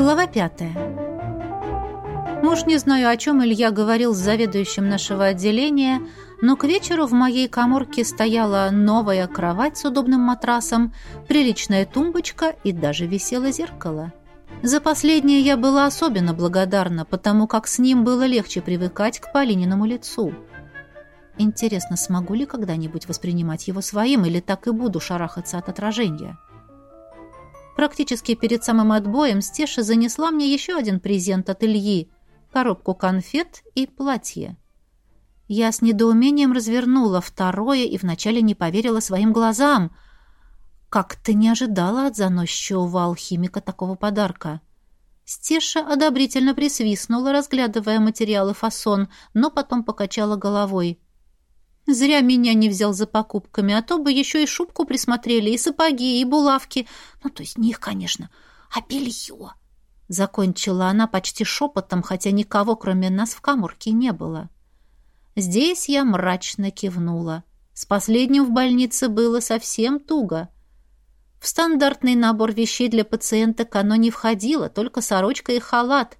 Глава пятая. Уж не знаю, о чем Илья говорил с заведующим нашего отделения, но к вечеру в моей коморке стояла новая кровать с удобным матрасом, приличная тумбочка и даже висело зеркало. За последнее я была особенно благодарна, потому как с ним было легче привыкать к Полининому лицу. Интересно, смогу ли когда-нибудь воспринимать его своим или так и буду шарахаться от отражения? Практически перед самым отбоем Стеша занесла мне еще один презент от Ильи — коробку конфет и платье. Я с недоумением развернула второе и вначале не поверила своим глазам. Как-то не ожидала от заносчивого алхимика такого подарка. Стеша одобрительно присвистнула, разглядывая материалы фасон, но потом покачала головой. Зря меня не взял за покупками, а то бы еще и шубку присмотрели, и сапоги, и булавки. Ну, то есть не их, конечно, а белье. Закончила она почти шепотом, хотя никого, кроме нас, в каморке не было. Здесь я мрачно кивнула. С последним в больнице было совсем туго. В стандартный набор вещей для пациенток оно не входило, только сорочка и халат —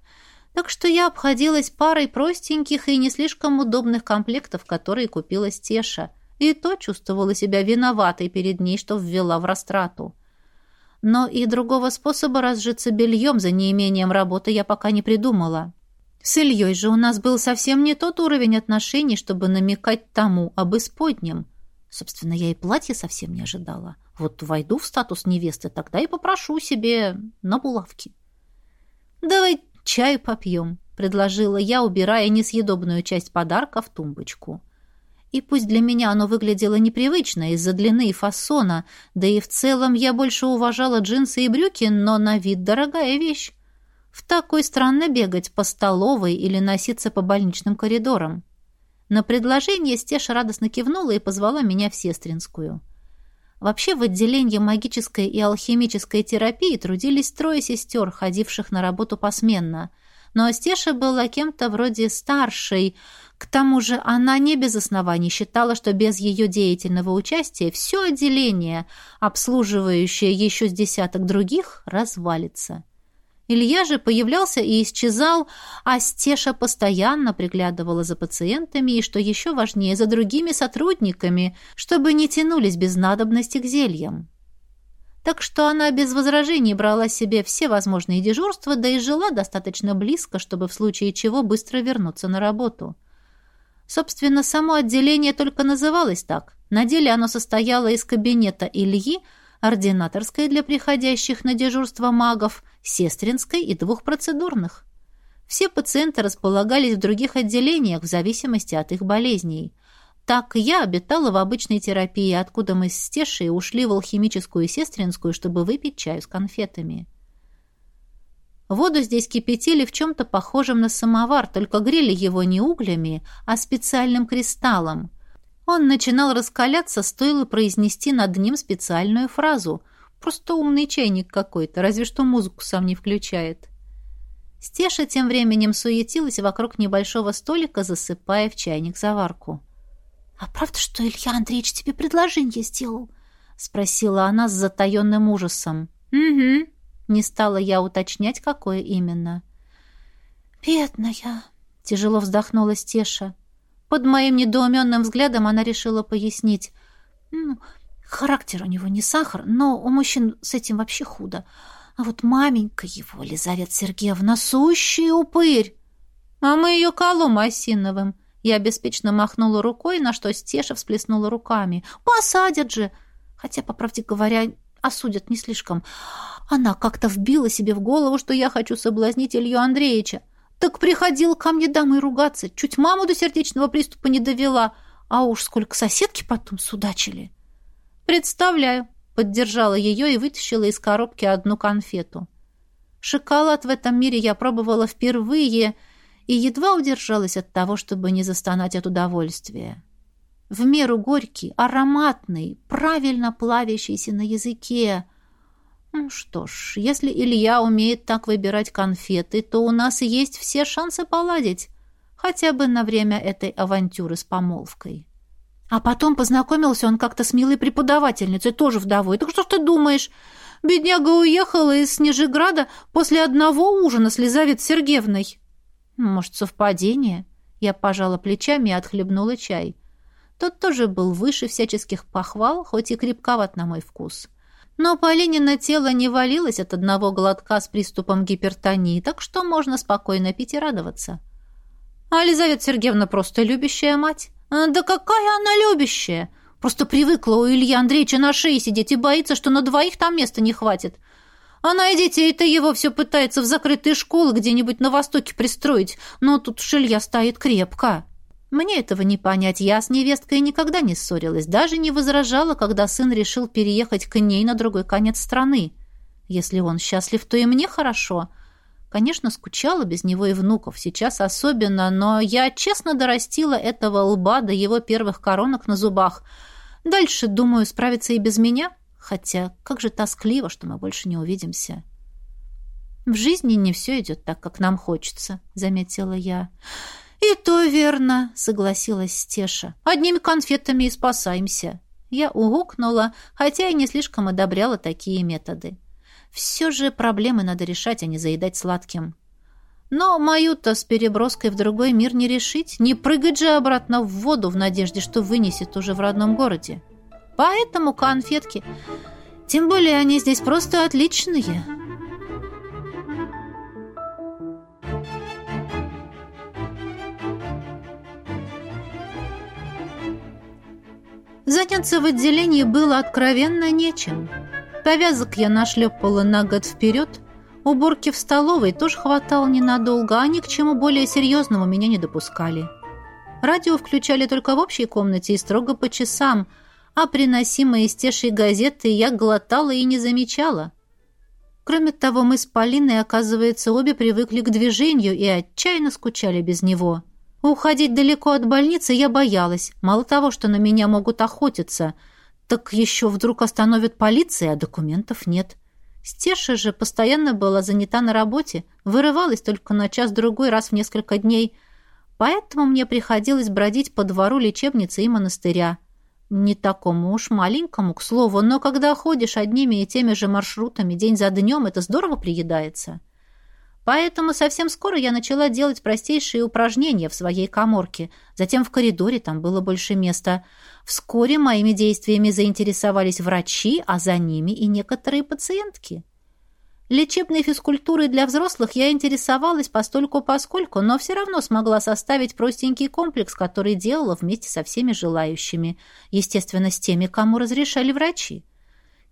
так что я обходилась парой простеньких и не слишком удобных комплектов, которые купила Стеша, и то чувствовала себя виноватой перед ней, что ввела в растрату. Но и другого способа разжиться бельем за неимением работы я пока не придумала. С Ильей же у нас был совсем не тот уровень отношений, чтобы намекать тому об исподнем. Собственно, я и платье совсем не ожидала. Вот войду в статус невесты, тогда и попрошу себе на булавки. «Давай «Чай попьем», — предложила я, убирая несъедобную часть подарка в тумбочку. И пусть для меня оно выглядело непривычно из-за длины и фасона, да и в целом я больше уважала джинсы и брюки, но на вид дорогая вещь. В такой странно бегать по столовой или носиться по больничным коридорам. На предложение Стеша радостно кивнула и позвала меня в сестринскую. Вообще в отделении магической и алхимической терапии трудились трое сестер, ходивших на работу посменно. Но Стеша была кем-то вроде старшей. К тому же она не без оснований считала, что без ее деятельного участия все отделение, обслуживающее еще с десяток других, развалится. Илья же появлялся и исчезал, а Стеша постоянно приглядывала за пациентами и, что еще важнее, за другими сотрудниками, чтобы не тянулись без надобности к зельям. Так что она без возражений брала себе все возможные дежурства, да и жила достаточно близко, чтобы в случае чего быстро вернуться на работу. Собственно, само отделение только называлось так. На деле оно состояло из кабинета Ильи, ординаторской для приходящих на дежурство магов, сестринской и двух процедурных. Все пациенты располагались в других отделениях в зависимости от их болезней. Так я обитала в обычной терапии, откуда мы с Стешей ушли в алхимическую сестринскую, чтобы выпить чаю с конфетами. Воду здесь кипятили в чем-то похожем на самовар, только грели его не углями, а специальным кристаллом – он начинал раскаляться, стоило произнести над ним специальную фразу. Просто умный чайник какой-то, разве что музыку сам не включает. Стеша тем временем суетилась вокруг небольшого столика, засыпая в чайник заварку. «А правда, что Илья Андреевич тебе предложение сделал?» — спросила она с затаенным ужасом. «Угу». Не стала я уточнять, какое именно. «Бедная!» — тяжело вздохнула Стеша. Под моим недоуменным взглядом она решила пояснить. Ну, характер у него не сахар, но у мужчин с этим вообще худо. А вот маменька его, Лизавета Сергеевна, сущий упырь. А мы ее колом осиновым. Я беспечно махнула рукой, на что Стеша всплеснула руками. Посадят же! Хотя, по правде говоря, осудят не слишком. Она как-то вбила себе в голову, что я хочу соблазнить Илью Андреевича. Так приходил ко мне домой ругаться, чуть маму до сердечного приступа не довела, а уж сколько соседки потом судачили. Представляю, поддержала ее и вытащила из коробки одну конфету. Шоколад в этом мире я пробовала впервые и едва удержалась от того, чтобы не застонать от удовольствия. В меру горький, ароматный, правильно плавящийся на языке — ну что ж, если Илья умеет так выбирать конфеты, то у нас есть все шансы поладить, хотя бы на время этой авантюры с помолвкой. А потом познакомился он как-то с милой преподавательницей, тоже вдовой. Так что ж ты думаешь? Бедняга уехала из Снежеграда после одного ужина с Лизаветой Сергеевной. Может, совпадение? Я пожала плечами и отхлебнула чай. Тот тоже был выше всяческих похвал, хоть и крепковат на мой вкус. Но Полинина тело не валилось от одного глотка с приступом гипертонии, так что можно спокойно пить и радоваться. А Елизавета Сергеевна просто любящая мать. Да какая она любящая! Просто привыкла у Ильи Андреевича на шее сидеть и боится, что на двоих там места не хватит. Она и детей-то его все пытается в закрытые школы где-нибудь на Востоке пристроить, но тут шелья стоит крепко. Мне этого не понять. Я с невесткой никогда не ссорилась, даже не возражала, когда сын решил переехать к ней на другой конец страны. Если он счастлив, то и мне хорошо. Конечно, скучала без него и внуков, сейчас особенно, но я честно дорастила этого лба до его первых коронок на зубах — Дальше, думаю, справится и без меня, хотя как же тоскливо, что мы больше не увидимся. В жизни не все идет так, как нам хочется, заметила я. И то верно, согласилась Стеша. Одними конфетами и спасаемся. Я угукнула, хотя и не слишком одобряла такие методы. Все же проблемы надо решать, а не заедать сладким. Но мою-то с переброской в другой мир не решить, не прыгать же обратно в воду в надежде, что вынесет уже в родном городе. Поэтому конфетки, тем более они здесь просто отличные. Заняться в отделении было откровенно нечем. Повязок я нашлепала на год вперед – Уборки в столовой тоже хватало ненадолго, а ни к чему более серьезному меня не допускали. Радио включали только в общей комнате и строго по часам, а приносимые из газеты я глотала и не замечала. Кроме того, мы с Полиной, оказывается, обе привыкли к движению и отчаянно скучали без него. Уходить далеко от больницы я боялась. Мало того, что на меня могут охотиться, так еще вдруг остановит полиция, а документов нет. Стеша же постоянно была занята на работе, вырывалась только на час-другой раз в несколько дней, поэтому мне приходилось бродить по двору лечебницы и монастыря. Не такому уж маленькому, к слову, но когда ходишь одними и теми же маршрутами день за днем, это здорово приедается. Поэтому совсем скоро я начала делать простейшие упражнения в своей коморке. Затем в коридоре там было больше места. Вскоре моими действиями заинтересовались врачи, а за ними и некоторые пациентки. Лечебной физкультурой для взрослых я интересовалась постольку-поскольку, но все равно смогла составить простенький комплекс, который делала вместе со всеми желающими. Естественно, с теми, кому разрешали врачи.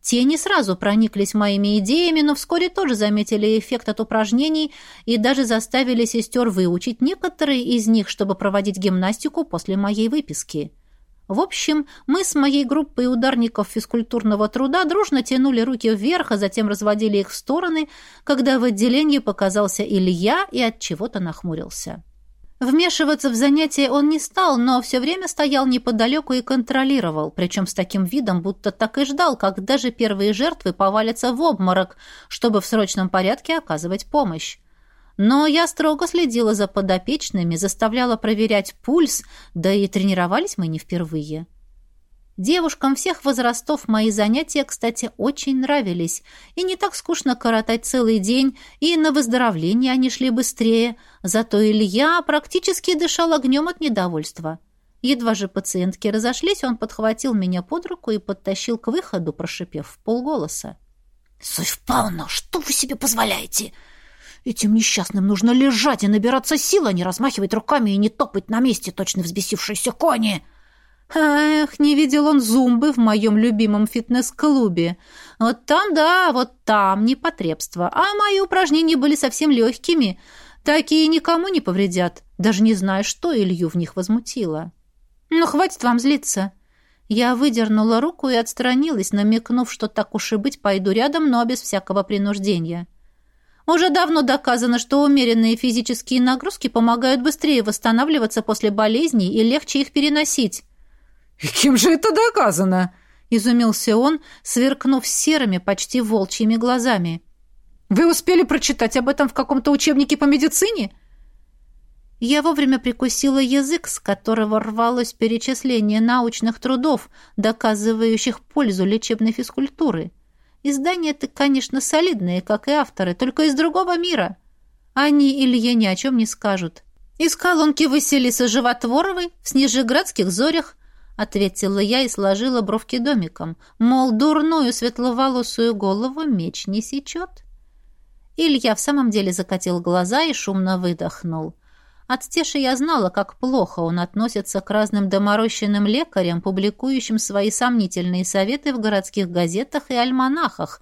Те не сразу прониклись моими идеями, но вскоре тоже заметили эффект от упражнений и даже заставили сестер выучить некоторые из них, чтобы проводить гимнастику после моей выписки. В общем, мы с моей группой ударников физкультурного труда дружно тянули руки вверх, а затем разводили их в стороны, когда в отделении показался Илья и от чего-то нахмурился. Вмешиваться в занятия он не стал, но все время стоял неподалеку и контролировал, причем с таким видом, будто так и ждал, как даже первые жертвы повалятся в обморок, чтобы в срочном порядке оказывать помощь. Но я строго следила за подопечными, заставляла проверять пульс, да и тренировались мы не впервые. Девушкам всех возрастов мои занятия, кстати, очень нравились. И не так скучно коротать целый день, и на выздоровление они шли быстрее. Зато Илья практически дышал огнем от недовольства. Едва же пациентки разошлись, он подхватил меня под руку и подтащил к выходу, прошипев в полголоса. «Софь Павловна, что вы себе позволяете? Этим несчастным нужно лежать и набираться сил, а не размахивать руками и не топать на месте, точно взбесившиеся кони!» Эх, не видел он зумбы в моем любимом фитнес-клубе. Вот там, да, вот там непотребство. А мои упражнения были совсем легкими. Такие никому не повредят. Даже не знаю, что Илью в них возмутило. Ну, хватит вам злиться. Я выдернула руку и отстранилась, намекнув, что так уж и быть пойду рядом, но без всякого принуждения. Уже давно доказано, что умеренные физические нагрузки помогают быстрее восстанавливаться после болезней и легче их переносить. «И кем же это доказано?» — изумился он, сверкнув серыми, почти волчьими глазами. «Вы успели прочитать об этом в каком-то учебнике по медицине?» Я вовремя прикусила язык, с которого рвалось перечисление научных трудов, доказывающих пользу лечебной физкультуры. Издания-то, конечно, солидные, как и авторы, только из другого мира. Они Илье ни о чем не скажут. Из колонки Василисы Животворовой в Снежеградских зорях ответила я и сложила бровки домиком. Мол, дурную светловолосую голову меч не сечет. Илья в самом деле закатил глаза и шумно выдохнул. От Стеши я знала, как плохо он относится к разным доморощенным лекарям, публикующим свои сомнительные советы в городских газетах и альманахах,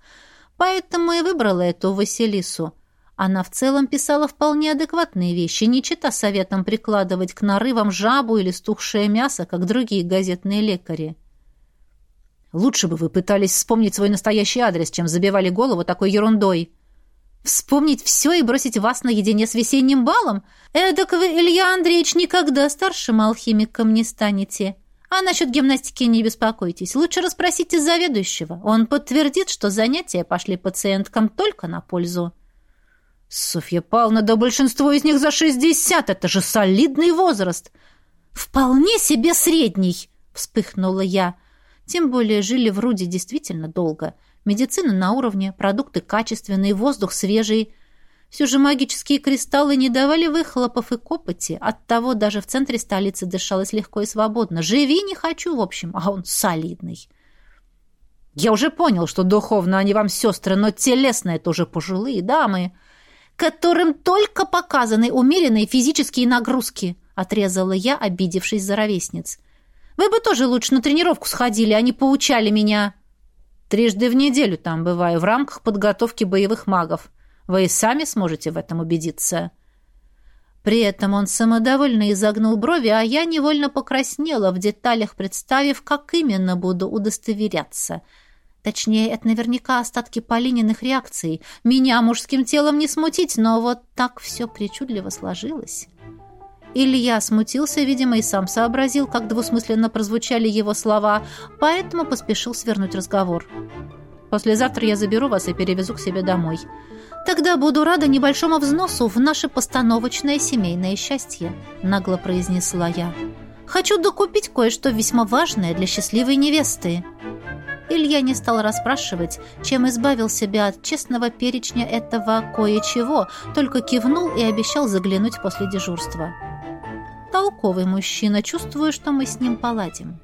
поэтому и выбрала эту Василису. Она в целом писала вполне адекватные вещи, не чита советом прикладывать к нарывам жабу или стухшее мясо, как другие газетные лекари. «Лучше бы вы пытались вспомнить свой настоящий адрес, чем забивали голову такой ерундой», Вспомнить все и бросить вас наедине с весенним балом? Эдак вы, Илья Андреевич, никогда старшим алхимиком не станете. А насчет гимнастики не беспокойтесь. Лучше расспросите заведующего. Он подтвердит, что занятия пошли пациенткам только на пользу. Софья Павловна, да большинство из них за шестьдесят. Это же солидный возраст. Вполне себе средний, вспыхнула я. Тем более жили в Руде действительно долго. — Медицина на уровне, продукты качественные, воздух свежий. Все же магические кристаллы не давали выхлопов и копоти. Оттого даже в центре столицы дышалось легко и свободно. Живи не хочу, в общем, а он солидный. Я уже понял, что духовно они вам сестры, но телесно это уже пожилые дамы, которым только показаны умеренные физические нагрузки, отрезала я, обидевшись за ровесниц. Вы бы тоже лучше на тренировку сходили, а не поучали меня. Трижды в неделю там бываю в рамках подготовки боевых магов. Вы и сами сможете в этом убедиться». При этом он самодовольно изогнул брови, а я невольно покраснела в деталях, представив, как именно буду удостоверяться. Точнее, это наверняка остатки Полининых реакций. Меня мужским телом не смутить, но вот так все причудливо сложилось. Илья смутился, видимо, и сам сообразил, как двусмысленно прозвучали его слова, поэтому поспешил свернуть разговор. «Послезавтра я заберу вас и перевезу к себе домой. Тогда буду рада небольшому взносу в наше постановочное семейное счастье», — нагло произнесла я. «Хочу докупить кое-что весьма важное для счастливой невесты». Илья не стал расспрашивать, чем избавил себя от честного перечня этого кое-чего, только кивнул и обещал заглянуть после дежурства толковый мужчина, чувствую, что мы с ним поладим.